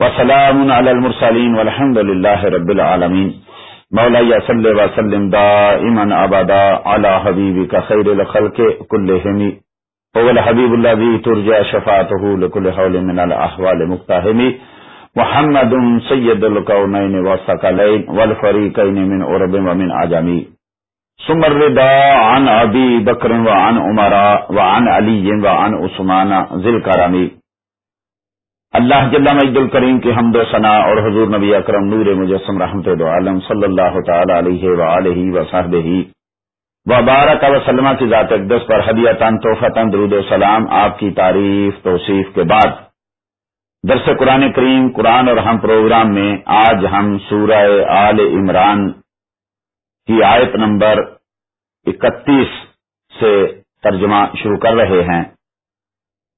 وسلام على المرسلين والحمد لله رب العالمين مولاي صل وسلم دائما ابدا على حبيبك خير الخلق كلهم هو الحبيب الذي ترجى شفاعته لكل حول من الاحوال مقتهم محمد سید القونین والثقلین والفریقین من عرب ومن عجمی ثم الرضا عن ابی بکر وعن عمر وعن علی وعن عثمان ذل کرمی اللہ جل مجد الکریم کی حمد و ثنا اور حضور نبی اکرم نور مجسم رحمت دو عالم صلی اللہ تعالی علیہ وآلہ وصحبہ وبارک وسلم کی ذات اقدس پر ہدیتاً توفتاً درود و سلام، آپ کی تعریف، توصیف کے بعد۔ درس قرآن کریم، قرآن اور ہم پروگرام میں آج ہم سورہ آل عمران کی آیت نمبر اکتیس سے ترجمہ شروع کر رہے ہیں۔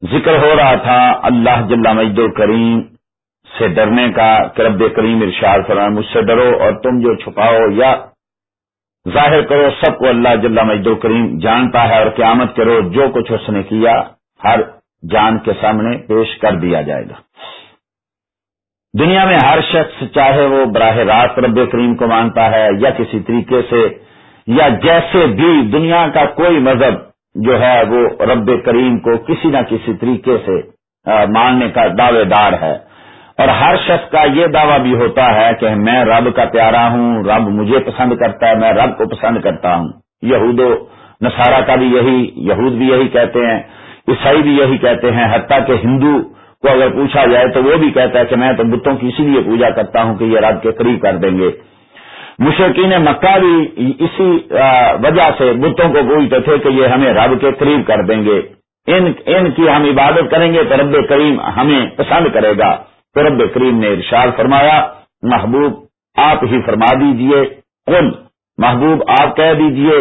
ذکر ہو رہا تھا اللہ جل مجد کریم سے ڈرنے کا کرب کریم ارشاد فرمائے، مجھ سے ڈرو اور تم جو چھپاؤ یا ظاہر کرو، سب کو اللہ جل مجد کریم جانتا ہے اور قیامت کرو جو کچھ اس نے کیا، ہر جان کے سامنے پیش کر دیا جائے گا۔ دنیا میں ہر شخص چاہے وہ براہ راست رب کریم کو مانتا ہے یا کسی طریقے سے یا جیسے بھی دنیا کا کوئی مذہب جو ہے وہ رب کریم کو کسی نہ کسی طریقے سے ماننے کا دعوے دار ہے۔ اور ہر شخص کا یہ دعویٰ بھی ہوتا ہے کہ میں رب کا پیارا ہوں، رب مجھے پسند کرتا ہے، میں رب کو پسند کرتا ہوں۔ یہود و نصارہ کا بھی یہی، یہود بھی یہی کہتے ہیں، عیسائی بھی یہی کہتے ہیں۔ حتیٰ کہ ہندو کو اگر پوچھا جائے تو وہ بھی کہتا ہے کہ میں تو بتوں کی اسی لیے پوجا کرتا ہوں کہ یہ رب کے قریب کر دیں گے۔ مشرقین مکہ بھی اسی وجہ سے بتوں کو پوچھتے تھے کہ یہ ہمیں رب کے قریب کر دیں گے۔ ان ان کی ہم عبادت کریں گے تو رب کریم ہمیں پسند کرے گا۔ تو رب کریم نے ارشاد فرمایا، محبوب آپ ہی فرما دیجیے۔ کن محبوب آپ کہہ دیجیے۔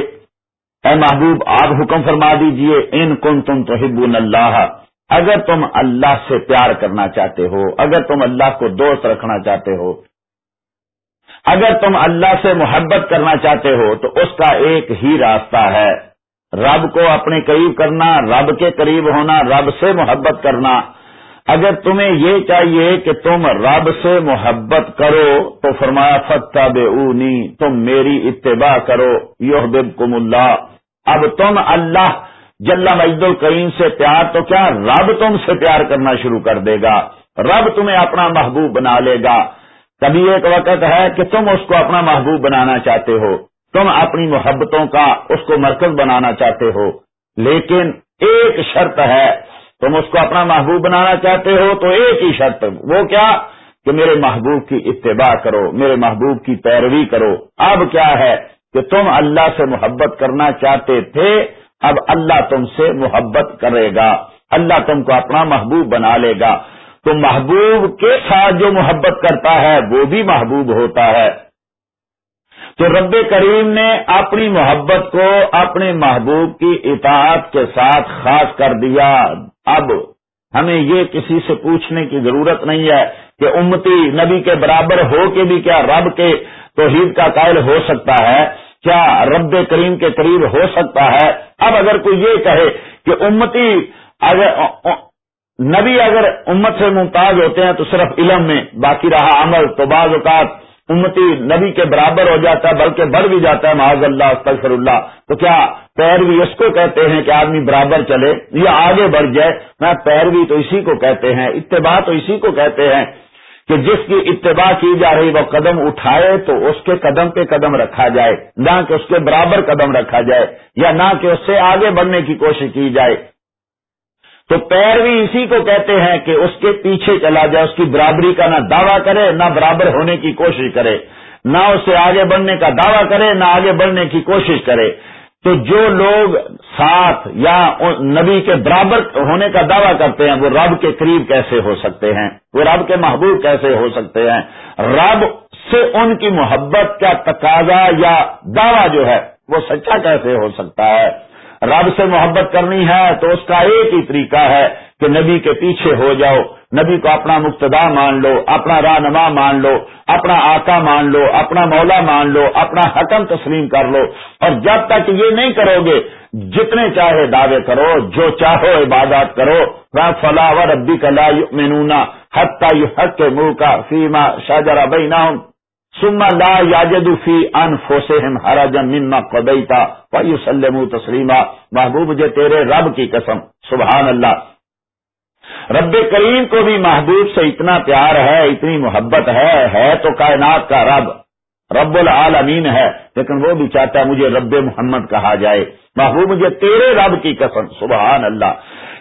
اے محبوب آپ حکم فرما دیجیے۔ ان کن تم تو اللہ۔ اگر تم اللہ سے پیار کرنا چاہتے ہو، اگر تم اللہ کو دوست رکھنا چاہتے ہو اگر تم اللہ سے محبت کرنا چاہتے ہو تو اس کا ایک ہی راستہ ہے۔ رب کو اپنے قریب کرنا، رب کے قریب ہونا، رب سے محبت کرنا۔ اگر تمہیں یہ چاہیے کہ تم رب سے محبت کرو تو فرمایا فتح بے اونی تم میری اتباع کرو۔ یو کم اللہ۔ اب تم اللہ جل مجد الکریم سے پیار، تو کیا رب تم سے پیار کرنا شروع کر دے گا؟ رب تمہیں اپنا محبوب بنا لے گا۔ کبھی ایک وقت ہے کہ تم اس کو اپنا محبوب بنانا چاہتے ہو۔ تم اپنی محبتوں کا اس کو مرکز بنانا چاہتے ہو۔ لیکن ایک شرط ہے، تم اس کو اپنا محبوب بنانا چاہتے ہو تو ایک ہی شرط، وہ کیا؟ کہ میرے محبوب کی اتباع کرو، میرے محبوب کی پیروی کرو۔ اب کیا ہے کہ تم اللہ سے محبت کرنا چاہتے تھے، اب اللہ تم سے محبت کرے گا۔ اللہ تم کو اپنا محبوب بنا لے گا۔ تو محبوب کے ساتھ جو محبت کرتا ہے وہ بھی محبوب ہوتا ہے۔ تو رب کریم نے اپنی محبت کو اپنے محبوب کی اطاعت کے ساتھ خاص کر دیا۔ اب ہمیں یہ کسی سے پوچھنے کی ضرورت نہیں ہے کہ امتی نبی کے برابر ہو کے بھی کیا رب کے توحید کا قائل ہو سکتا ہے، کیا رب کریم کے قریب ہو سکتا ہے۔ اب اگر کوئی یہ کہے کہ امتی اگر نبی اگر امت سے ممتاز ہوتے ہیں تو صرف علم میں باقی رہا عمل تو بعض اوقات امتی نبی کے برابر ہو جاتا ہے بلکہ بڑھ بھی جاتا ہے، معاذ اللہ، استغفر اللہ۔ تو کیا پیروی اس کو کہتے ہیں کہ آدمی برابر چلے؟ یا آگے بڑھ جائے۔ میں پیروی تو اسی کو کہتے ہیں، اتباع تو اسی کو کہتے ہیں کہ جس کی اتباع کی جا رہی وہ قدم اٹھائے تو اس کے قدم پہ قدم رکھا جائے، نہ کہ اس کے برابر قدم رکھا جائے، یا نہ کہ اس سے آگے بڑھنے کی کوشش کی جائے۔ تو پیروی اسی کو کہتے ہیں کہ اس کے پیچھے چلا جائے، اس کی برابری کا نہ دعویٰ کرے، نہ برابر ہونے کی کوشش کرے، نہ اس سے آگے بڑھنے کا دعویٰ کرے، نہ آگے بڑھنے کی کوشش کرے۔ تو جو لوگ ساتھ یا نبی کے برابر ہونے کا دعویٰ کرتے ہیں، وہ رب کے قریب کیسے ہو سکتے ہیں؟ وہ رب کے محبوب کیسے ہو سکتے ہیں؟ رب سے ان کی محبت کا تقاضا یا دعویٰ جو ہے، وہ سچا کیسے ہو سکتا ہے؟ رب سے محبت کرنی ہے تو اس کا ایک ہی طریقہ ہے کہ نبی کے پیچھے ہو جاؤ، نبی کو اپنا مقتدا مان لو، اپنا رہنما مان لو، اپنا آقا مان لو، اپنا مولا مان لو، اپنا حکم تسلیم کر لو۔ اور جب تک یہ نہیں کرو گے، جتنے چاہے دعوے کرو، جو چاہو عبادات کرو۔ فلاور ابی کلا مینونا حتى يحكموك فيما شجر بينهم ثم لا يجدوا في انفسهم حرجا مما قضيت محبوب مجھے تیرے رب کی قسم، سبحان اللہ. رب کریم کو بھی محبوب سے اتنا پیار ہے، اتنی محبت ہے ہے تو کائنات کا رب رب العالمین ہے، لیکن وہ بھی چاہتا ہے مجھے رب محمد کہا جائے. محبوب مجھے تیرے رب کی قسم، سبحان اللہ.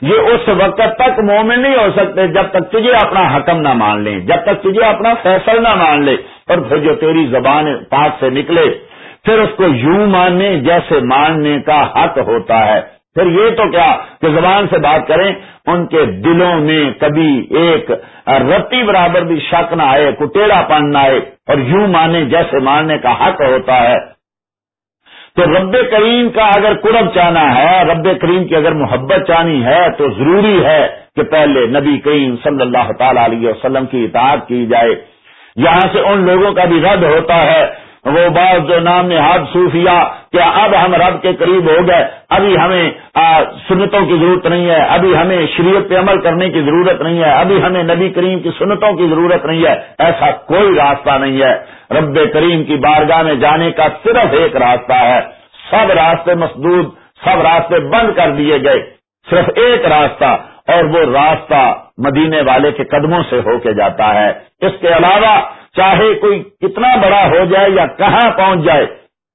یہ اس وقت تک مومن نہیں ہو سکتے جب تک تجھے اپنا حکم نہ مان لیں، جب تک تجھے اپنا فیصل نہ مان لے۔ اور پھر جو تیری زبان پاک سے نکلے۔ پھر اس کو یوں ماننے جیسے ماننے کا حق ہوتا ہے۔ پھر یہ تو کیا کہ زبان سے بات کریں، ان کے دلوں میں کبھی ایک رتی برابر بھی شک نہ آئے کٹیڑا پن نہ آئے اور یوں مانے جیسے ماننے کا حق ہوتا ہے۔ تو رب کریم کا اگر قرب چاہنا ہے، رب کریم کی اگر محبت چانی ہے، تو ضروری ہے کہ پہلے نبی کریم صلی اللہ تعالی علیہ وسلم کی اطاعت کی جائے۔ یہاں سے ان لوگوں کا بھی رد ہوتا ہے وہ بعض جو نام نے حد صوفیہ کہ اب ہم رب کے قریب ہو گئے، ابھی ہمیں سنتوں کی ضرورت نہیں ہے، ابھی ہمیں شریعت پہ عمل کرنے کی ضرورت نہیں ہے، ابھی ہمیں نبی کریم کی سنتوں کی ضرورت نہیں ہے، ایسا کوئی راستہ نہیں ہے۔ رب کریم کی بارگاہ میں جانے کا صرف ایک راستہ ہے۔ سب راستے مسدود، سب راستے بند کر دیے گئے۔ صرف ایک راستہ، اور وہ راستہ مدینے والے کے قدموں سے ہو کے جاتا ہے۔ اس کے علاوہ چاہے کوئی کتنا بڑا ہو جائے یا کہاں پہنچ جائے،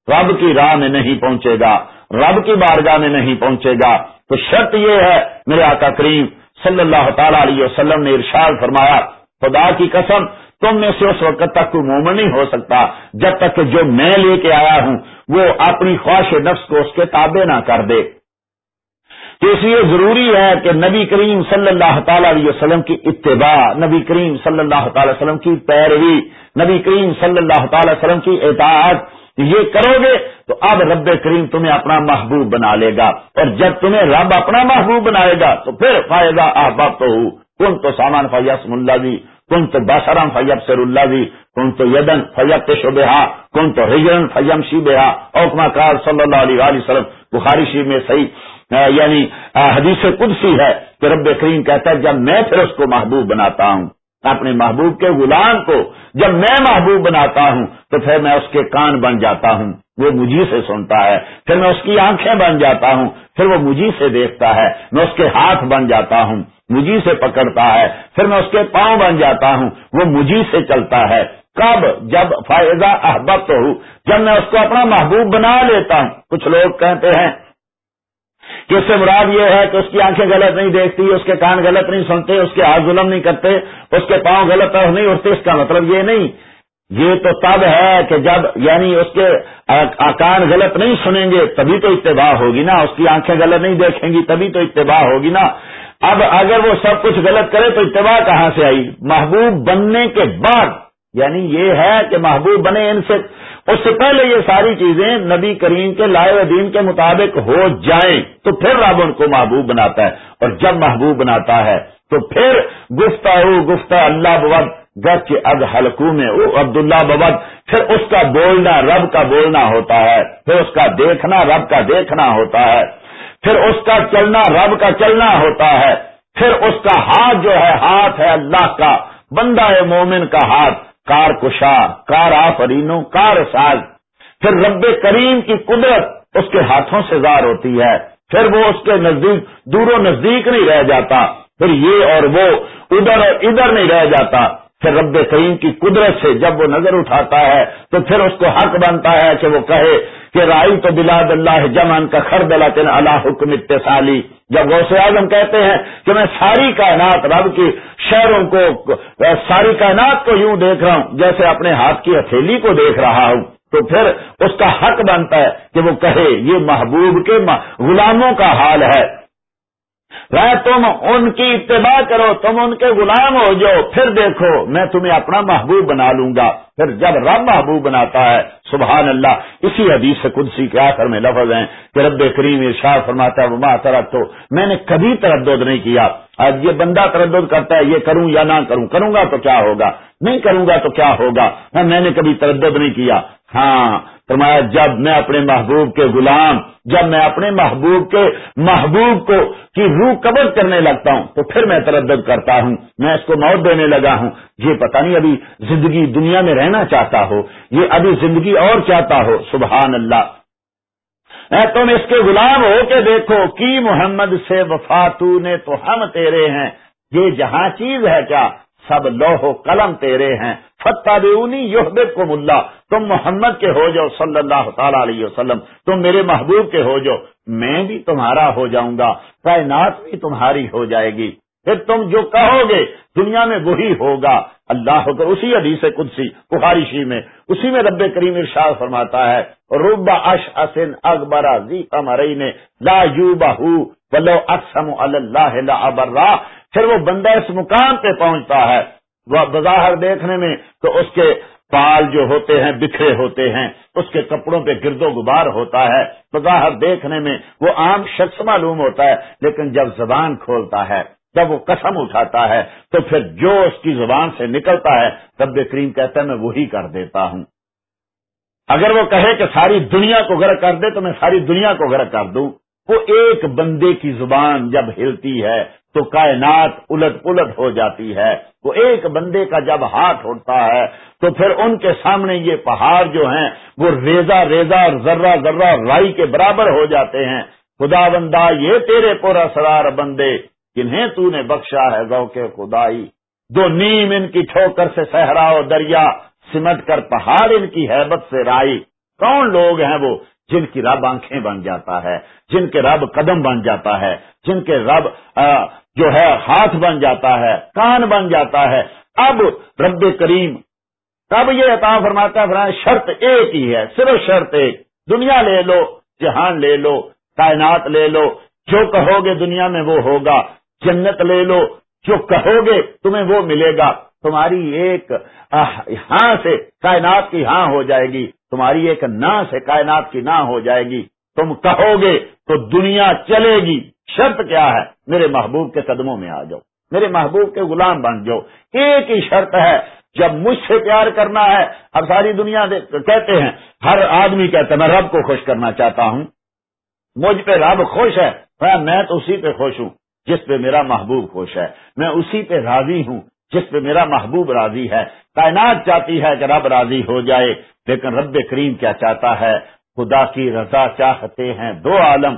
رب کی راہ میں نہیں پہنچے گا، رب کی بارگاہ میں نہیں پہنچے گا۔ تو شرط یہ ہے، میرے آقا کریم صلی اللہ تعالی علیہ وسلم نے ارشاد فرمایا، خدا کی قسم، تم میں سے اس وقت تک کوئی مومن نہیں ہو سکتا، جب تک کہ جو میں لے کے آیا ہوں، وہ اپنی خواہش نفس کو اس کے تابع نہ کر دے۔ تو اس لیے ضروری ہے کہ نبی کریم صلی اللہ تعالی علیہ وسلم کی اتباع، نبی کریم صلی اللہ تعالی وسلم کی پیروی، نبی کریم صلی اللہ تعالی وسلم کی اطاعت، یہ کرو گے تو اب رب کریم تمہیں اپنا محبوب بنا لے گا۔ اور جب تمہیں رب اپنا محبوب بنائے گا تو پھر فائدہ احباب تو ہوں کن تو سامان فیاسم اللہ جی، بھی کن تو بسرم فیب سر اللہ جی، بھی کن تو یدن فیب شبہ کن تو ہجرن فیم شی بے اوکما کار صلی اللہ علیہ وسلم، بخاری شیب میں صحیح۔ یعنی حدیث قدسی ہے کہ رب کریم کہتا ہے، جب میں پھر اس کو محبوب بناتا ہوں، اپنے محبوب کے غلام کو، جب میں محبوب بناتا ہوں، تو پھر میں اس کے کان بن جاتا ہوں، وہ مجھے سے سنتا ہے، پھر میں اس کی آنکھیں بن جاتا ہوں، پھر وہ مجھے سے دیکھتا ہے، میں اس کے ہاتھ بن جاتا ہوں، مجھے سے پکڑتا ہے، پھر میں اس کے پاؤں بن جاتا ہوں، وہ مجھے سے چلتا ہے، کب جب فائدہ احبت ہوں جب میں اس کو اپنا محبوب بنا لیتا ہوں، کچھ لوگ کہتے ہیں کہ اس سے مراد یہ ہے کہ اس کی آنکھیں غلط نہیں دیکھتی، اس کے کان غلط نہیں سنتے، اس کے ہاتھ ظلم نہیں کرتے، اس کے پاؤں غلط طرف نہیں اٹھتے، اس کا مطلب یہ نہیں۔ یہ تو تب ہے کہ جب یعنی اس کے کان غلط نہیں سنیں گے، تبھی تو اتباع ہوگی نا۔ اس کی آنکھیں غلط نہیں دیکھیں گی، تبھی تو اتباع ہوگی نا۔ اب اگر وہ سب کچھ غلط کرے تو اتباع کہاں سے آئی؟ محبوب بننے کے بعد۔ یعنی یہ ہے کہ محبوب بنے ان سے اس سے پہلے یہ ساری چیزیں نبی کریم کے لائے دین کے مطابق ہو جائیں تو پھر رب ان کو محبوب بناتا ہے اور جب محبوب بناتا ہے تو پھر گفتہ گفتہ اللہ ببد گچ اب حلقوں میں عبداللہ ببد پھر اس کا بولنا، رب کا بولنا ہوتا ہے۔ پھر اس کا دیکھنا، رب کا دیکھنا ہوتا ہے۔ پھر اس کا چلنا، رب کا چلنا ہوتا ہے۔ پھر اس کا ہاتھ جو ہے، ہاتھ ہے اللہ کا، بندہ ہے مومن کا ہاتھ۔ کار کشا، کار آفرینوں، کار ساز۔ پھر رب کریم کی قدرت اس کے ہاتھوں سے زار ہوتی ہے۔ پھر وہ اس کے نزدیک، دور و نزدیک نہیں رہ جاتا۔ پھر یہ اور وہ ادھر اور ادھر نہیں رہ جاتا۔ پھر رب کریم کی قدرت سے جب وہ نظر اٹھاتا ہے تو پھر اس کو حق بنتا ہے کہ وہ کہے کہ رائی تو بلاد اللہ جمن کا خرد اللہ اللہ حکم اتصالی۔ جب غوث اعظم کہتے ہیں کہ میں ساری کائنات رب کی شہروں کو، ساری کائنات کو یوں دیکھ رہا ہوں، جیسے اپنے ہاتھ کی ہتھیلی کو دیکھ رہا ہوں، تو پھر اس کا حق بنتا ہے کہ وہ کہے، یہ محبوب کے غلاموں کا حال ہے۔ تم ان کی اتباع کرو، تم ان کے غلام ہو جاؤ، پھر دیکھو، میں تمہیں اپنا محبوب بنا لوں گا۔ پھر جب رب محبوب بناتا ہے، سبحان اللہ، اسی حدیث سے قدسی کے آخر میں لفظ ہیں کہ رب کریم ارشاد فرماتا ہے وہ ترد تو میں نے کبھی تردد نہیں کیا۔ آج یہ بندہ تردد کرتا ہے، یہ کروں یا نہ کروں کروں گا تو کیا ہوگا؟ نہیں کروں گا تو کیا ہوگا؟ میں نے کبھی تردد نہیں کیا۔ ہاں فرمایا، جب میں اپنے محبوب کے غلام، جب میں اپنے محبوب کے محبوب کو کی روح قبض کرنے لگتا ہوں، تو پھر میں تردد کرتا ہوں، میں اس کو موت دینے لگا ہوں، یہ پتہ نہیں ابھی زندگی دنیا میں رہنا چاہتا ہو، یہ ابھی زندگی اور چاہتا ہو، سبحان اللہ۔ اے تم اس کے غلام ہو کے دیکھو، کی محمد سے وفاتو نے تو ہم تیرے ہیں، یہ جہاں چیز ہے کیا، سب لوہ قلم تیرے ہیں فتح بیونی یوہب کو ملا تم محمد کے ہو جاؤ، صلی اللہ تعالی علیہ وسلم۔ تم میرے محبوب کے ہو جاؤ۔ میں بھی تمہارا ہو جاؤں گا۔ کائنات بھی تمہاری ہو جائے گی۔ پھر تم جو کہو گے، دنیا میں وہی ہوگا۔ اللہ کر اسی حدیث قدسی بخارشی میں۔ اسی میں رب کریم ارشاد فرماتا ہے روبا اش اسن اکبر نے لا یو بہو بلو اکسم اللہ ابرا پھر وہ بندہ اس مقام پہ پہنچتا ہے۔ وہ بظاہر دیکھنے میں تو اس کے پال جو ہوتے ہیں بکھرے ہوتے ہیں، اس کے کپڑوں پہ گرد و غبار ہوتا ہے۔ بظاہر دیکھنے میں وہ عام شخص معلوم ہوتا ہے، لیکن جب زبان کھولتا ہے، جب وہ قسم اٹھاتا ہے، تو پھر جو اس کی زبان سے نکلتا ہے، رب کریم کہتا ہے، میں وہی کر دیتا ہوں۔ اگر وہ کہے کہ ساری دنیا کو غرق کر دے، تو میں ساری دنیا کو غرق کر دوں۔ وہ ایک بندے کی زبان جب ہلتی ہے تو کائنات الٹ پلٹ ہو جاتی ہے۔ وہ ایک بندے کا جب ہاتھ اٹھتا ہے، تو پھر ان کے سامنے یہ پہاڑ جو ہیں، وہ ریزا ریزا اور ذرہ ذرہ رائی کے برابر ہو جاتے ہیں۔ خدا بندہ یہ تیرے پورا سرار بندے، جنہیں تو نے بخشا ہے گو کے خدائی۔ دو نیم ان کی ٹھوکر سے صحرا و دریا، سمٹ کر پہاڑ ان کی حیبت سے رائی۔ کون لوگ ہیں وہ جن کی رب آنکھیں بن جاتا ہے، جن کے رب قدم بن جاتا ہے، جن کے رب جو ہے ہاتھ بن جاتا ہے، کان بن جاتا ہے۔ اب رب کریم، تب یہ عطا فرماتا ہے شرط ایک ہی ہے، صرف شرط ایک۔ دنیا لے لو، جہان لے لو، کائنات لے لو، جو کہو گے دنیا میں وہ ہوگا۔ جنت لے لو، جو کہو گے تمہیں وہ ملے گا۔ تمہاری ایک ہاں سے کائنات کی ہاں ہو جائے گی۔ تمہاری ایک نہ سے کائنات کی نہ ہو جائے گی۔ تم کہو گے تو دنیا چلے گی۔ شرط کیا ہے؟ میرے محبوب کے قدموں میں آ جاؤ، میرے محبوب کے غلام بن جاؤ۔ ایک ہی شرط ہے، جب مجھ سے پیار کرنا ہے، اب ساری دنیا کہتے ہیں، ہر آدمی کہتا ہے، میں رب کو خوش کرنا چاہتا ہوں۔ مجھ پہ رب خوش ہے میں تو اسی پہ خوش ہوں، جس پہ میرا محبوب خوش ہے۔ میں اسی پہ راضی ہوں، جس پہ میرا محبوب راضی ہے۔ کائنات چاہتی ہے کہ رب راضی ہو جائے، لیکن رب کریم کیا چاہتا ہے؟ خدا کی رضا چاہتے ہیں دو عالم۔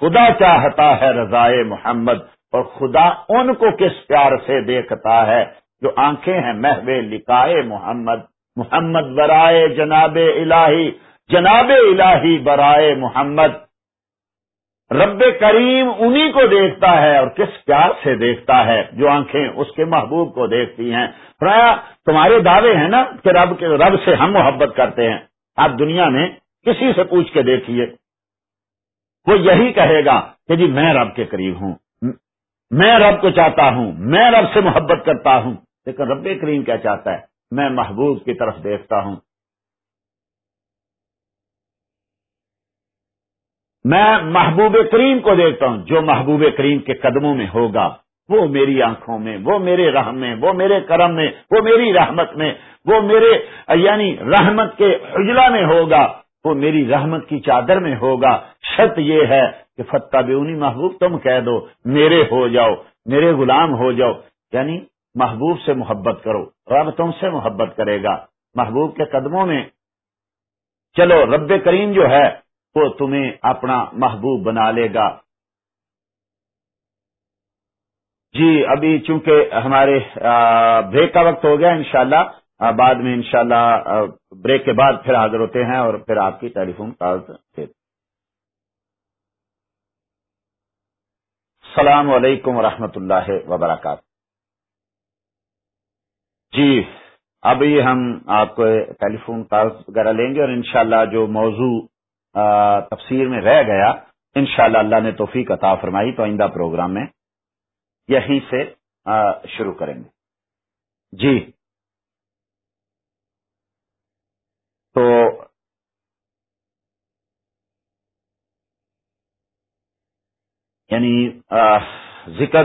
خدا چاہتا ہے رضائے محمد اور خدا ان کو کس پیار سے دیکھتا ہے جو آنکھیں ہیں محو لکھائے محمد محمد برائے جناب الہی جناب الہی برائے محمد۔ رب کریم انہی کو دیکھتا ہے اور کس پیار سے دیکھتا ہے جو آنکھیں اس کے محبوب کو دیکھتی ہیں۔ پرایا تمہارے دعوے ہیں نا کہ رب کے، رب سے ہم محبت کرتے ہیں۔ آپ دنیا میں کسی سے پوچھ کے دیکھیے۔ وہ یہی کہے گا کہ جی میں رب کے قریب ہوں، میں رب کو چاہتا ہوں، میں رب سے محبت کرتا ہوں۔ لیکن رب کریم کیا چاہتا ہے؟ میں محبوب کی طرف دیکھتا ہوں۔ میں محبوب کریم کو دیکھتا ہوں۔ جو محبوب کریم کے قدموں میں ہوگا، وہ میری آنکھوں میں، وہ میرے رحم میں، وہ میرے کرم میں، وہ میری رحمت میں، وہ میرے یعنی رحمت کے اجلا میں ہوگا، وہ میری رحمت کی چادر میں ہوگا۔ شرط یہ ہے کہ فتح بیونی محبوب، تم کہہ دو، میرے ہو جاؤ، میرے غلام ہو جاؤ یعنی محبوب سے محبت کرو، رب تم سے محبت کرے گا۔ محبوب کے قدموں میں چلو، رب کریم جو ہے، وہ تمہیں اپنا محبوب بنا لے گا۔ جی ابھی چونکہ ہمارے بریک کا وقت ہو گیا انشاءاللہ بعد میں انشاءاللہ بریک کے بعد پھر حاضر ہوتے ہیں اور پھر آپ کی ٹیلی فون کال السلام علیکم ورحمۃ اللہ وبرکاتہ۔ جی ابھی ہم آپ کو ٹیلی فون کال وغیرہ لیں گے اور انشاءاللہ جو موضوع تفسیر میں رہ گیا، انشاءاللہ اللہ نے توفیق عطا فرمائی تو آئندہ پروگرام میں یہیں سے شروع کریں گے۔ جی۔ تو یعنی ذکر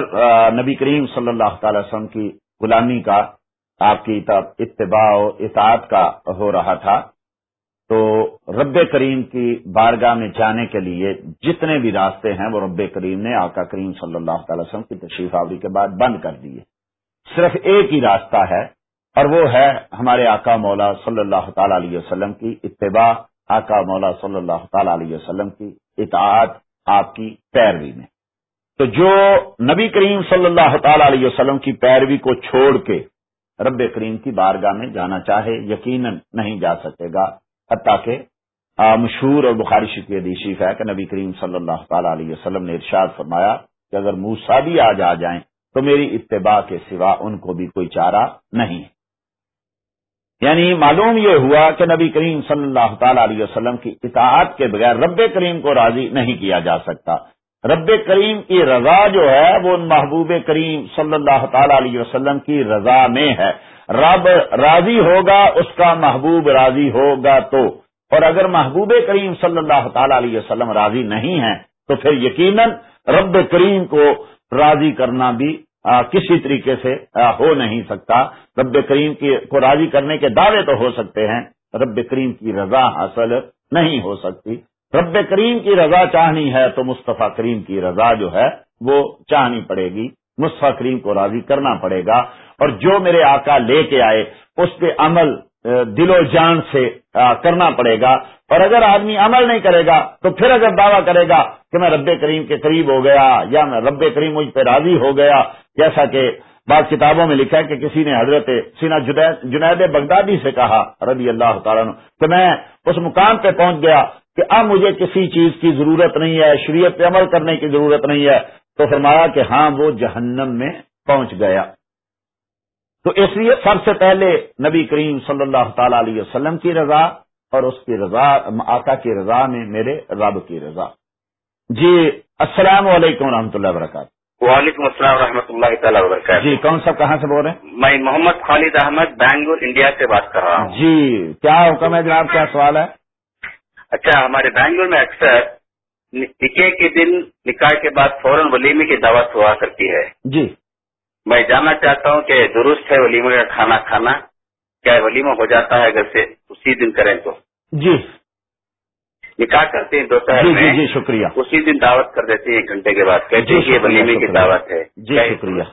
نبی کریم صلی اللہ تعالی وسلم کی غلامی کا، آپ کی اتباع و اطاعت کا ہو رہا تھا۔ تو رب کریم کی بارگاہ میں جانے کے لیے جتنے بھی راستے ہیں، وہ رب کریم نے آقا کریم صلی اللہ تعالی وسلم کی تشریف آوری کے بعد بند کر دیے۔ صرف ایک ہی راستہ ہے، اور وہ ہے ہمارے آقا مولا صلی اللہ تعالی علیہ وسلم کی اتباع، آقا مولا صلی اللہ تعالی علیہ وسلم کی اطاعت آپ کی پیروی میں۔ تو جو نبی کریم صلی اللہ تعالی علیہ وسلم کی پیروی کو چھوڑ کے رب کریم کی بارگاہ میں جانا چاہے، یقیناً نہیں جا سکے گا۔ حتیٰ کہ مشہور اور بخاری شکی شریف ہے کہ نبی کریم صلی اللہ تعالی علیہ وسلم نے ارشاد فرمایا کہ اگر موسا بھی آج آ جائیں تو میری اتباع کے سوا ان کو بھی کوئی چارہ نہیں۔ یعنی معلوم یہ ہوا کہ نبی کریم صلی اللہ تعالی علیہ وسلم کی اطاعت کے بغیر رب کریم کو راضی نہیں کیا جا سکتا۔ رب کریم کی رضا جو ہے وہ محبوب کریم صلی اللہ تعالی علیہ وسلم کی رضا میں ہے۔ رب راضی ہوگا، اس کا محبوب راضی ہوگا تو۔ اور اگر محبوب کریم صلی اللہ تعالی علیہ وسلم راضی نہیں ہے تو پھر یقیناً رب کریم کو راضی کرنا بھی کسی طریقے سے ہو نہیں سکتا۔ رب کریم کو راضی کرنے کے دعوے تو ہو سکتے ہیں، رب کریم کی رضا حاصل نہیں ہو سکتی۔ رب کریم کی رضا چاہنی ہے تو مصطفیٰ کریم کی رضا جو ہے وہ چاہنی پڑے گی۔ مصطفیٰ کریم کو راضی کرنا پڑے گا۔ اور جو میرے آقا لے کے آئے، اس پہ عمل دل و جان سے کرنا پڑے گا۔ اور اگر آدمی عمل نہیں کرے گا، تو پھر اگر دعویٰ کرے گا کہ میں رب کریم کے قریب ہو گیا یا میں رب کریم مجھ پہ راضی ہو گیا، جیسا کہ بعض کتابوں میں لکھا ہے کہ کسی نے حضرت سینا جنید بغدادی سے کہا، رضی اللہ تعالیٰ کہ میں اس مقام پہ پہنچ گیا کہ اب مجھے کسی چیز کی ضرورت نہیں ہے شریعت پہ عمل کرنے کی ضرورت نہیں ہے۔ تو فرمایا کہ ہاں وہ جہنم میں پہنچ گیا۔ تو اس لیے سب سے پہلے نبی کریم صلی اللہ تعالی علیہ وسلم کی رضا اور اس کی رضا آقا کی رضا میں میرے رب کی رضا۔ جی السلام علیکم رحمۃ اللہ وبرکاتہ۔ وعلیکم السلام و اللہ تعالیٰ وبرکاتہ۔ جی کون سا کہاں سے بول رہے ہیں؟ میں محمد خالد احمد بینگلور انڈیا سے بات کر رہا ہوں۔ جی کیا حکم ہے جناب؟ کیا سوال ہے؟ اچھا ہمارے بینگلور میں اکثر نکاح کے دن نکاح کے بعد فوراً ولیمے کی دعوت ہوا کرتی ہے۔ جی۔ میں جاننا چاہتا ہوں کہ درست ہے ولیمے کا کھانا کھانا کیا ولیمہ ہو جاتا ہے اگر سے اسی دن کریں تو؟ جی۔ نکاح کرتے ہیں دوپہر جی جی جی شکریہ۔ اسی دن دعوت کر دیتے ہیں ایک گھنٹے کے بعد کہتے ہیں یہ ولیمے کی دعوت ہے۔ جی شکریہ۔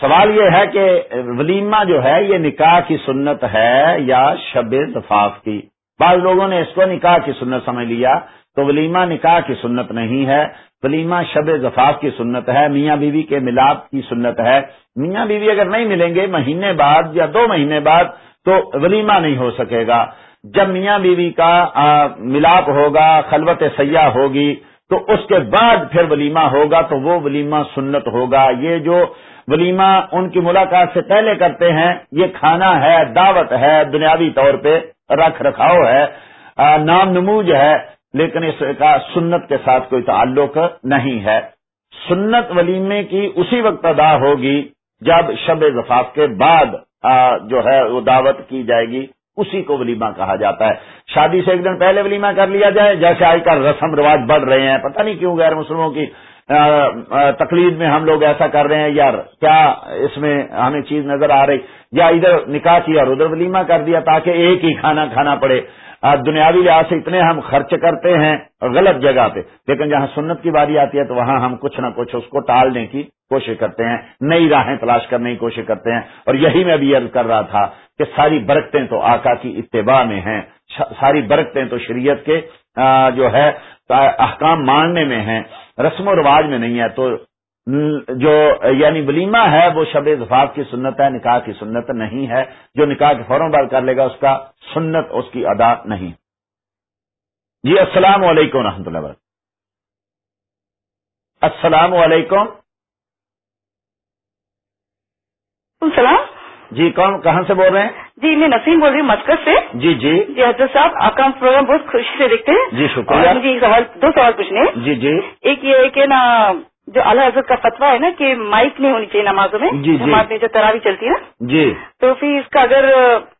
سوال یہ ہے کہ ولیمہ جو ہے یہ نکاح کی سنت ہے یا شب دفاف کی؟ بعض لوگوں نے اس کو نکاح کی سنت سمجھ لیا تو ولیمہ نکاح کی سنت نہیں ہے، ولیمہ شب زفاف کی سنت ہے، میاں بیوی کے ملاپ کی سنت ہے۔ میاں بیوی اگر نہیں ملیں گے مہینے بعد یا دو مہینے بعد تو ولیمہ نہیں ہو سکے گا۔ جب میاں بیوی کا ملاپ ہوگا، خلوت سیاح ہوگی تو اس کے بعد پھر ولیمہ ہوگا تو وہ ولیمہ سنت ہوگا۔ یہ جو ولیمہ ان کی ملاقات سے پہلے کرتے ہیں، یہ کھانا ہے، دعوت ہے دنیاوی طور پہ۔ رکھ رکھاؤ ہے نام نموج ہے، لیکن اس کا سنت کے ساتھ کوئی تعلق نہیں ہے۔ سنت ولیمے کی اسی وقت ادا ہوگی جب شب ذفاف کے بعد جو ہے، وہ دعوت کی جائے گی۔ اسی کو ولیمہ کہا جاتا ہے۔ شادی سے ایک دن پہلے ولیمہ کر لیا جائے، جیسے آج کل رسم رواج بڑھ رہے ہیں۔ پتہ نہیں کیوں غیر مسلموں کی تقلید میں ہم لوگ ایسا کر رہے ہیں، یار، کیا اس میں ہمیں چیز نظر آ رہی؟ یا ادھر نکاح کیا اور ادھر ولیمہ کر دیا تاکہ ایک ہی کھانا کھانا پڑے۔ دنیاوی لحاظ سے اتنے ہم خرچ کرتے ہیں غلط جگہ پہ۔ لیکن جہاں سنت کی باری آتی ہے تو وہاں ہم کچھ نہ کچھ اس کو ٹالنے کی کوشش کرتے ہیں، نئی راہیں تلاش کرنے کی کوشش کرتے ہیں۔ اور یہی میں بھی عرض کر رہا تھا کہ ساری برکتیں تو آقا کی اتباع میں ہیں ساری برکتیں تو شریعت کے جو ہے احکام ماننے میں ہیں۔ رسم و رواج میں نہیں ہے تو جو یعنی ولیمہ ہے وہ شب ظفاف کی سنت ہے نکاح کی سنت نہیں ہے۔ جو نکاح کے فوراً بعد کر لے گا اس کا سنت اس کی ادا نہیں۔ جی السلام علیکم رحمۃ اللہ السلام علیکم۔ السلام۔ جی کون کہاں سے بول رہے ہیں؟ جی میں نسیم بول رہی ہوں مسکت سے۔ جی جی۔ جی حضرت صاحب آپ کا پروگرام بہت خوشی سے دیکھتے ہیں۔ جی شکریہ۔ مجھے سوال دو سوال پوچھنے جی جی۔ ایک یہ ہے کہ نا جو اعلیٰ حضرت کا فتویٰ ہے نا کہ مائک نہیں ہونی چاہیے نمازوں میں جی جی۔ میں جو تراوی چلتی ہے جی۔ تو پھر اس کا اگر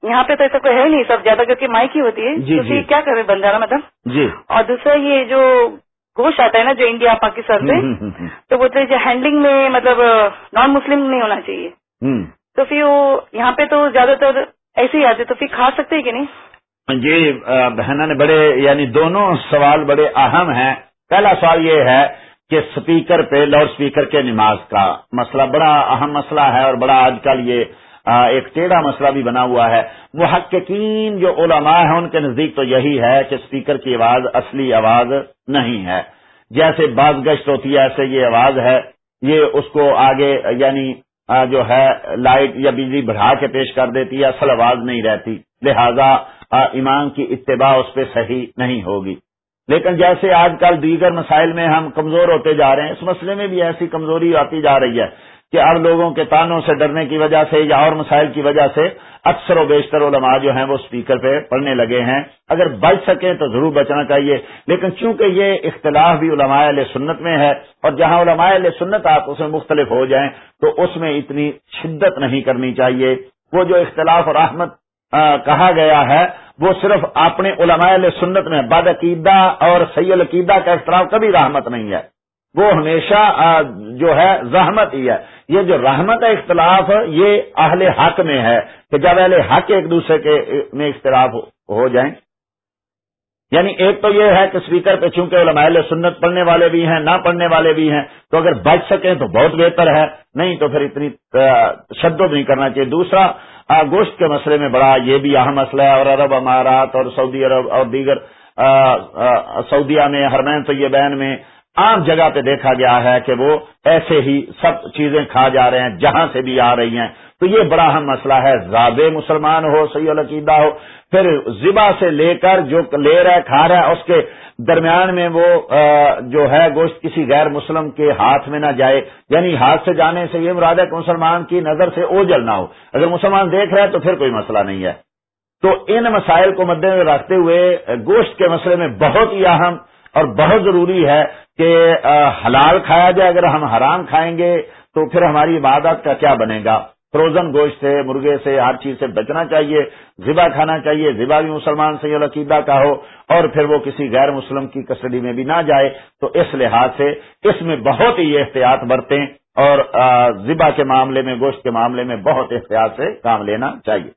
یہاں پہ تو ایسا کوئی ہے نہیں سب زیادہ کر کے مائک ہی ہوتی ہے۔ جی تو پھر جی۔ کیا کرے بندارا مطلب جی۔ اور دوسرا یہ جو گوشت آتا ہے نا جو انڈیا پاکستان سے تو وہ تو ہینڈلنگ میں مطلب نان مسلم نہیں ہونا چاہیے۔ تو پھر وہ یہاں پہ تو زیادہ تر ایسے ہی آتے تو پھر کھا سکتے ہیں کہ نہیں؟ جی بہنوں نے بڑے یعنی دونوں سوال بڑے اہم ہیں۔ پہلا سوال یہ ہے کہ سپیکر پہ لاؤڈ اسپیکر کے نماز کا مسئلہ بڑا اہم مسئلہ ہے اور بڑا آج کل یہ ایک ٹیڑھا مسئلہ بھی بنا ہوا ہے۔ محققین جو علماء ہیں، ان کے نزدیک تو یہی ہے کہ اسپیکر کی آواز، اصلی آواز نہیں ہے۔ جیسے بعض گشت ہوتی ہے، ایسے یہ آواز ہے۔ یہ اس کو آگے یعنی جو ہے، لائٹ یا بجلی بڑھا کے پیش کر دیتی ہے اصل آواز نہیں رہتی، لہذا ایمان کی اتباع اس پہ صحیح نہیں ہوگی۔ لیکن جیسے آج کل دیگر مسائل میں ہم کمزور ہوتے جا رہے ہیں، اس مسئلے میں بھی ایسی کمزوری آتی جا رہی ہے۔ کہ اب لوگوں کے تانوں سے ڈرنے کی وجہ سے یا اور مسائل کی وجہ سے اکثر و بیشتر علماء جو ہیں وہ اسپیکر پہ پڑھنے لگے ہیں۔ اگر بچ سکیں تو ضرور بچنا چاہیے۔ لیکن چونکہ یہ اختلاف بھی علماء علیہ سنت میں ہے اور جہاں علماء علیہ سنت آپ اس میں مختلف ہو جائیں تو اس میں اتنی شدت نہیں کرنی چاہیے۔ وہ جو اختلاف اور احمد کہا گیا ہے، وہ صرف اپنے علماء علیہ سنت میں بد عقیدہ اور سی العقیدہ کا اختلاف کبھی رحمت نہیں ہے۔ وہ ہمیشہ جو ہے رحمت ہی ہے۔ یہ جو رحمت اختلاف، یہ اہل حق میں ہے کہ جب اہل حق ایک دوسرے کے میں اختلاف ہو جائیں۔ یعنی ایک تو یہ ہے کہ اسپیکر پہ چونکہ علماء سنت پڑھنے والے بھی ہیں، نہ پڑھنے والے بھی ہیں، تو اگر بچ سکیں تو بہت بہتر ہے۔ نہیں تو پھر اتنی شدت نہیں کرنا چاہیے۔ دوسرا گوشت کے مسئلے میں بڑا یہ بھی اہم مسئلہ ہے، اور عرب، امارات اور سعودی عرب اور دیگر سعودیہ میں ہرمین طیبین میں عام جگہ پہ دیکھا گیا ہے کہ وہ ایسے ہی سب چیزیں کھا جا رہے ہیں، جہاں سے بھی آ رہی ہیں۔ تو یہ بڑا اہم مسئلہ ہے۔ زیادہ مسلمان ہو سی العقیدہ ہو۔ پھر ذبا سے لے کر جو لے رہا ہے، کھا رہا ہے، اس کے درمیان میں وہ جو ہے گوشت کسی غیر مسلم کے ہاتھ میں نہ جائے۔ یعنی ہاتھ سے جانے سے یہ مراد ہے کہ مسلمان کی نظر سے اوجل نہ ہو۔ اگر مسلمان دیکھ رہا ہے تو پھر کوئی مسئلہ نہیں ہے۔ تو ان مسائل کو مد نظر رکھتے ہوئے گوشت کے مسئلے میں بہت ہی اہم اور بہت ضروری ہے کہ حلال کھایا جائے، اگر ہم حرام کھائیں گے تو پھر ہماری عبادت کا کیا بنے گا؟ فروزن گوشت سے، مرغے سے، ہر چیز سے بچنا چاہیے، ذبح کھانا چاہیے، ذبح بھی مسلمان سے عقیدہ کا ہو، اور پھر وہ کسی غیر مسلم کی کسٹڈی میں بھی نہ جائے، تو اس لحاظ سے اس میں بہت ہی احتیاط برتیں اور ذبح کے معاملے میں، گوشت کے معاملے میں بہت احتیاط سے کام لینا چاہیے۔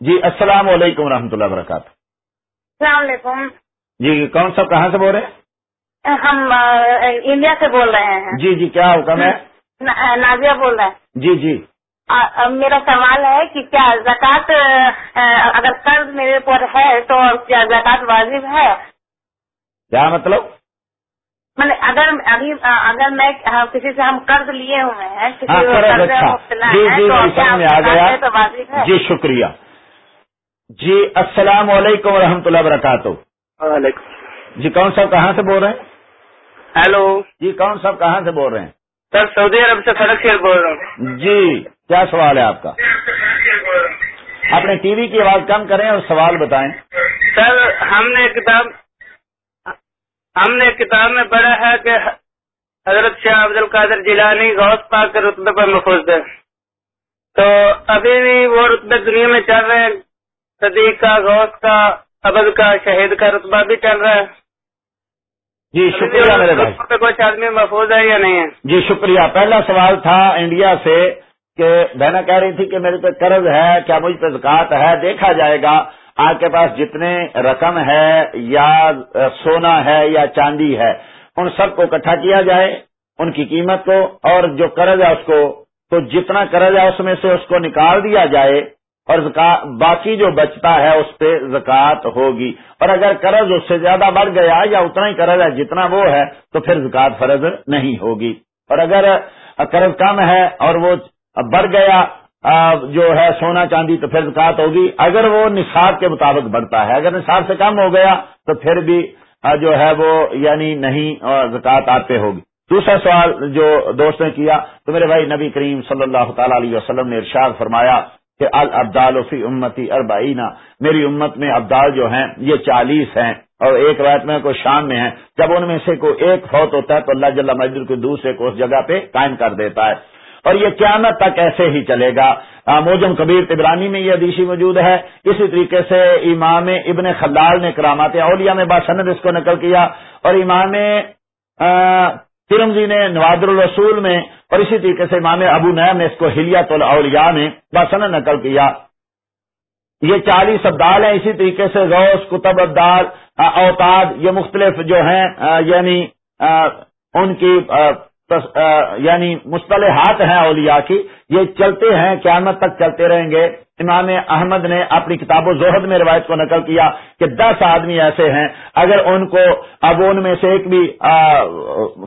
جی السلام علیکم و رحمۃ اللہ وبرکاتہ۔ السلام علیکم۔ جی کون سا کہاں سے بول رہے ہیں؟ ہم انڈیا سے بول رہے ہیں۔ جی جی کیا حکم ہے؟ نازیہ بول رہے ہیں۔ جی جی۔ میرا سوال ہے کہ کیا زکات اگر قرض میرے پر ہے تو کیا زکات واجب ہے؟ کیا مطلب؟ مطلب اگر ابھی اگر میں کسی سے ہم قرض لیے ہوئے ہیں جی جی آ گیا۔ جی شکریہ۔ جی السلام علیکم و رحمۃ اللہ وبرکاتہ۔ جی کون صاحب کہاں سے بول رہے ہیں؟ ہیلو۔ جی کون صاحب کہاں سے بول رہے ہیں؟ سر سعودی عرب سے فرق سے بول رہا ہوں۔ جی کیا سوال ہے آپ کا؟ اپنے ٹی وی کی آواز کم کریں اور سوال بتائیں۔ سر ہم نے کتاب ہم نے کتاب میں پڑھا ہے کہ حضرت شاہ عبد القادر جیلانی غوث پاک کے رتبے پر محفوظ ہے تو ابھی بھی وہ رتبے دنیا میں چل رہے ہیں۔ صدیق کا غوث کا ابد کا شہید کا رتبہ بھی چل رہا ہے۔ جی شکریہ میرے بھائی۔ کچھ آدمی محفوظ ہے یا نہیں ہے؟ جی شکریہ۔ پہلا سوال تھا انڈیا سے کہ بہنا کہہ رہی تھی کہ میرے پہ قرض ہے کیا مجھ پہ زکات ہے؟ دیکھا جائے گا آپ کے پاس جتنے رقم ہے یا سونا ہے یا چاندی ہے ان سب کو اکٹھا کیا جائے ان کی قیمت کو اور جو قرض ہے اس کو تو جتنا قرض ہے اس میں سے اس کو نکال دیا جائے اور باقی جو بچتا ہے اس پہ زکوٰۃ ہوگی۔ اور اگر قرض اس سے زیادہ بڑھ گیا یا اتنا ہی قرض ہے جتنا وہ ہے، تو پھر زکوٰۃ فرض نہیں ہوگی۔ اور اگر قرض کم ہے اور وہ بڑھ گیا جو ہے سونا چاندی، تو پھر زکوٰۃ ہوگی۔ اگر وہ نصاب کے مطابق بڑھتا ہے، اگر نصاب سے کم ہو گیا، تو پھر بھی جو ہے وہ یعنی نہیں زکوٰۃ آپ پہ ہوگی۔ دوسرا سوال جو دوست نے کیا، تو میرے بھائی نبی کریم صلی اللہ تعالی علیہ وسلم نے ارشاد فرمایا کہ البدال فی امتی اربعینہ میری امت میں ابدال جو ہیں، یہ چالیس ہیں اور ایک روایت میں کوئی شام میں ہے جب ان میں سے کوئی ایک فوت ہوتا ہے تو اللہ جل مجدور کے دوسرے کو اس جگہ پہ قائم کر دیتا ہے۔ اور یہ قیامت تک ایسے ہی چلے گا۔ موجم کبیر تبرانی میں یہ ادیشی موجود ہے۔ اسی طریقے سے امام ابن خلال نے کرامات اولیاء میں باسند اس کو نقل کیا اور امام ترمزی جی نے نوادر الرسول میں اور اسی طریقے سے امام ابو نیم نے اس کو ہلیت الاولیاء میں باسن نقل کیا۔ یہ چالیس ابدال ہیں، اسی طریقے سے غوث کتب ابدال اوتاد، یہ مختلف جو ہیں یعنی ان کی یعنی مصطلحات ہیں اولیاء کی۔ یہ چلتے ہیں، قیامت تک چلتے رہیں گے۔ امام احمد نے اپنی کتاب و زہد میں روایت کو نقل کیا کہ دس آدمی ایسے ہیں اگر ان کو اب ان میں سے ایک بھی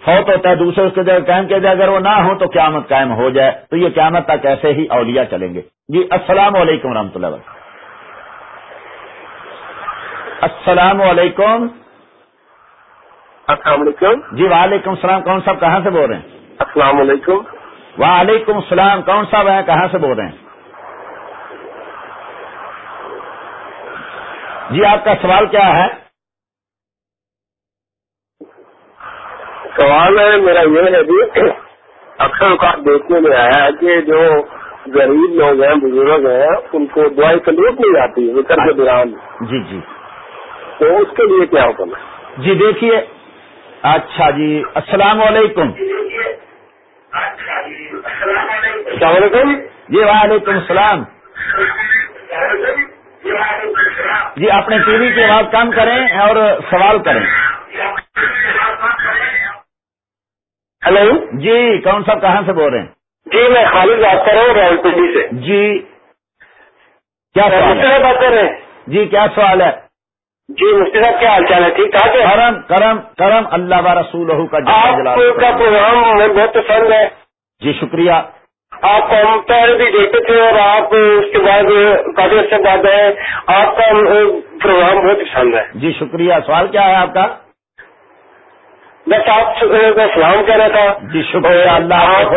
فوت ہوتا ہے دوسرے اس کے جگہ قائم کیا جائے اگر وہ نہ ہو تو قیامت قائم ہو جائے۔ تو یہ قیامت تک ایسے ہی اولیاء چلیں گے۔ جی السلام علیکم رحمۃ اللہ السلام علیکم۔ السلام علیکم۔ جی وعلیکم السلام۔ کون صاحب کہاں سے بول رہے ہیں؟ السلام علیکم۔ وعلیکم السلام۔ کون صاحب ہیں؟ کہاں سے بول رہے ہیں؟ جی آپ کا سوال کیا ہے؟ سوال ہے میرا یہ ہے جی اکثر اوقات دیکھنے میں آیا ہے کہ جو غریب لوگ ہیں بزرگ ہیں ان کو دعائیں تندرست نہیں جاتی وطر کے دوران۔ جی جی۔ تو اس کے لیے کیا حکم ہے؟ جی دیکھیے۔ اچھا جی السلام علیکم۔ السلام علیکم۔ جی وعلیکم السلام۔ جی اپنے ٹی وی کی آواز کم کریں اور سوال کریں۔ ہلو جی کون صاحب کہاں سے بول رہے ہیں؟ جی میں خالد بات کر رہا ہوں راول پنڈی سے۔ جی کیا بات کر رہے ہیں۔ جی کیا سوال ہے؟ جی مفتی صاحب کیا حال چال ہے؟ ٹھیک ٹھاک ہے؟ کرم کرم کرم اللہ رسول کا پروگرام ہمیں بہت پسند ہے۔ جی شکریہ۔ آپ پہلے بھی دیکھتے تھے اور آپ اس کے بعد کافی اچھے بات ہے آپ کا پروگرام بہت پسند ہے۔ جی شکریہ۔ سوال کیا ہے آپ کا؟ بس آپ کو سلام کہنا تھا۔ جی شکریہ۔ اللہ آپ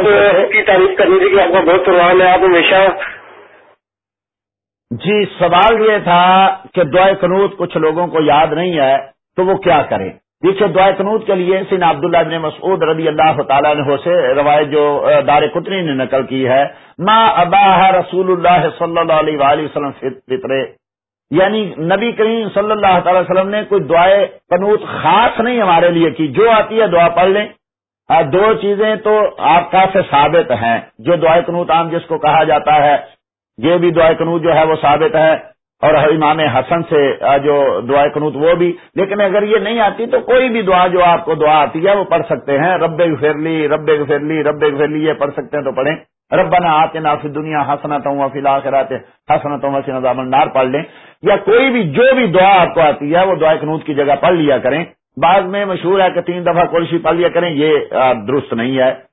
کی تعریف کرنی تھی کہ آپ کا بہت پروگرام ہے۔ آپ ہمیشہ جی سوال یہ تھا کہ دعائے قنوت کچھ لوگوں کو یاد نہیں ہے تو وہ کیا کریں؟ دیکھیے دعائے قنوت کے لیے سین عبداللہ ابن مسعود رضی اللہ تعالیٰ عنہ سے روایت جو دار قطنی نے نقل کی ہے، ما اباہ رسول اللہ صلی اللہ علیہ وآلہ وسلم فطرے یعنی نبی کریم صلی اللہ تعالی وسلم نے کوئی دعائے قنوت خاص نہیں ہمارے لیے کی، جو آتی ہے دعا پڑھ لیں۔ دو چیزیں تو آپ کا سے ثابت ہیں، جو دعائے قنوت عام جس کو کہا جاتا ہے، یہ بھی دعائے قنوت جو ہے وہ ثابت ہے۔ اور امام حسن سے جو دعائے قنوت، وہ بھی۔ لیکن اگر یہ نہیں آتی تو کوئی بھی دعا جو آپ کو دعا آتی ہے، وہ پڑھ سکتے ہیں۔ رب فرلی رب فرلی رب فرلی یہ پڑھ سکتے ہیں تو پڑھیں۔ ربنا آتے نافی دنیا حسنت ہوں فی الآخرات حسنت ہوں فی نظام نار پڑھ لیں۔ یا کوئی بھی، جو بھی دعا آپ کو آتی ہے، وہ دعائے قنوت کی جگہ پڑھ لیا کریں۔ بعد میں مشہور ہے کہ تین دفعہ کلشی پڑھ لیا کریں، یہ درست نہیں ہے۔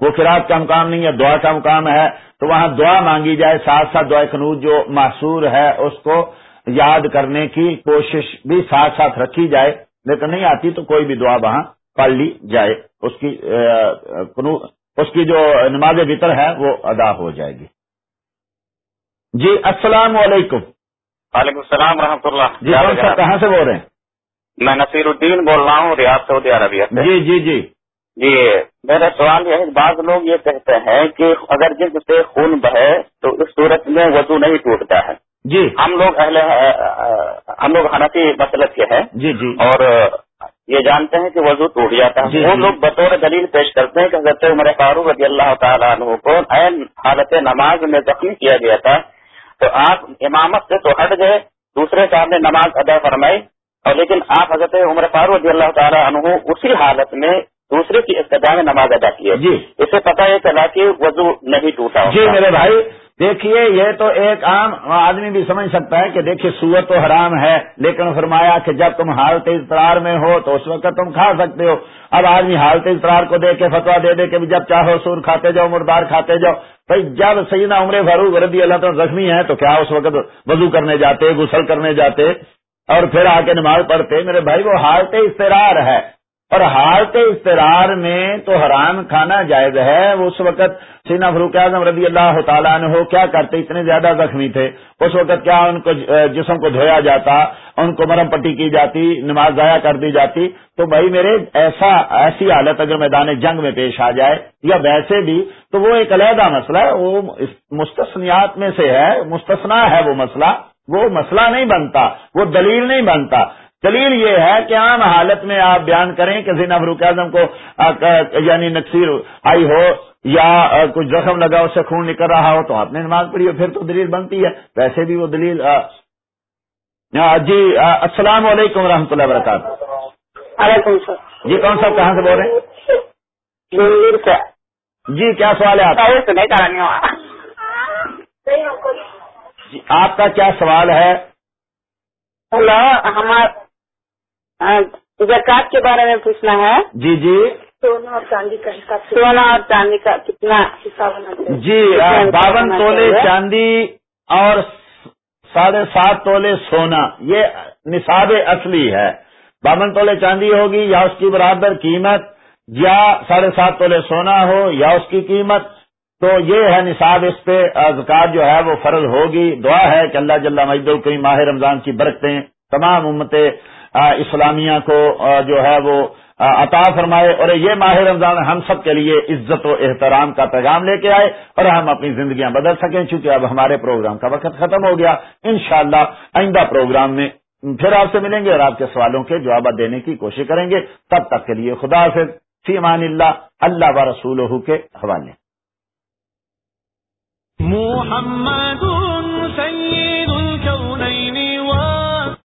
وہ خراج کا مقام نہیں ہے دعا کا مقام ہے۔ تو وہاں دعا مانگی جائے ساتھ ساتھ دعا قنوت جو محصور ہے اس کو یاد کرنے کی کوشش بھی ساتھ ساتھ رکھی جائے۔ لیکن نہیں آتی تو کوئی بھی دعا وہاں پڑھ لی جائے۔ اس کی اس کی جو نماز بطر ہے وہ ادا ہو جائے گی۔ جی السلام علیکم۔ وعلیکم السلام رحمۃ اللہ۔ جی کہاں سے بول رہے ہیں؟ میں نصیر الدین بول رہا ہوں ریاض سعودی عربیہ سے۔ جی جی جی۔ جی میرا سوال یہ ہے بعض لوگ یہ کہتے ہیں کہ اگر جس سے خون بہے تو اس صورت میں وضو نہیں ٹوٹتا ہے۔ جی۔ ہم لوگ اہل ہم لوگ حنفی مسلط کے ہیں۔ جی جی۔ اور یہ جانتے ہیں کہ وضو ٹوٹ جاتا ہے۔ جی وہ جی۔ لوگ بطور دلیل پیش کرتے ہیں کہ حضرت عمر فاروق رضی اللہ تعالیٰ عنہ کو عین حالت نماز میں زخمی کیا گیا تھا۔ تو آپ امامت سے تو ہٹ گئے دوسرے صاحب نے نماز ادا فرمائی۔ اور لیکن آپ حضرت عمر فاروق رضی اللہ تعالیٰ عنہ اسی حالت میں دوسرے کی ابتدا میں نماز ادا کی ہے۔ جی۔ اسے پتا یہ چلا کہ وضو نہیں ٹوٹا جی میرے بھائی دیکھیے یہ تو ایک عام آدمی بھی سمجھ سکتا ہے کہ دیکھیے سور تو حرام ہے لیکن فرمایا کہ جب تم حالت اضطرار میں ہو تو اس وقت تم کھا سکتے ہو۔ اب آدمی حالت اضطرار کو دے کے فتوا دے دے کہ جب چاہو سور کھاتے جاؤ مردار کھاتے جاؤ۔ بھائی جب سیدنا عمر فاروق رضی اللہ تعالیٰ زخمی ہے تو کیا اس وقت وضو کرنے جاتے غسل کرنے جاتے؟ اور پھر آ کے نماز پڑھتے؟ میرے بھائی وہ حالت اضطرار ہے۔ اور حالت استرار میں تو حرام کھانا جائز ہے۔ اس وقت سینا فروق اعظم رضی اللہ تعالیٰ نے ہو کیا کرتے؟ اتنے زیادہ زخمی تھے۔ اس وقت کیا ان کو جسم کو دھویا جاتا؟ ان کو مرم پٹی کی جاتی؟ نماز ضائع کر دی جاتی؟ تو بھائی میرے ایسا، ایسی حالت اگر میدان جنگ میں پیش آ جائے یا ویسے بھی، تو وہ ایک علیحدہ مسئلہ ہے۔ وہ مستثنیات میں سے ہے مستثنا ہے وہ مسئلہ۔ وہ مسئلہ نہیں بنتا، وہ دلیل نہیں بنتا۔ دلیل یہ ہے کہ عام حالت میں آپ بیان کریں کہ زین فروق اعظم کو یعنی نقصیر آئی ہو یا کچھ زخم لگا اس سے خون نکل رہا ہو تو آپ نے نماز پڑھی ہو پھر تو دلیل بنتی ہے۔ ویسے بھی وہ دلیل جی السلام علیکم و رحمۃ اللہ وبرکاتہ۔ جی کون صاحب کہاں سے بول رہے ہیں؟ جی کیا سوال ہے آپ؟ جی آپ کا کیا سوال ہے؟ ہمارا زکات کے بارے میں پوچھنا ہے۔ جی جی۔ سونا اور چاندی کا حساب سونا اور چاندی کا کتنا حساب ہونا چاہیے؟ جی باون تولے چاندی اور ساڑھے سات تولے سونا یہ نصاب اصلی ہے۔ باون تولے چاندی ہوگی یا اس کی برابر قیمت یا ساڑھے سات تولے سونا ہو یا اس کی قیمت تو یہ ہے نصاب اس پہ۔ زکات جو ہے وہ فرض ہوگی۔ دعا ہے کہ اللہ جل مجد الکریم ماہ رمضان کی برکتیں تمام امت اسلامیہ کو جو ہے وہ عطا فرمائے اور یہ ماہ رمضان ہم سب کے لیے عزت و احترام کا پیغام لے کے آئے اور ہم اپنی زندگیاں بدل سکیں چونکہ اب ہمارے پروگرام کا وقت ختم ہو گیا۔ انشاءاللہ آئندہ پروگرام میں پھر آپ سے ملیں گے اور آپ کے سوالوں کے جوابات دینے کی کوشش کریں گے۔ تب تک کے لیے خدا سے فی امان اللہ اللہ و رسول کے حوالے۔ محمد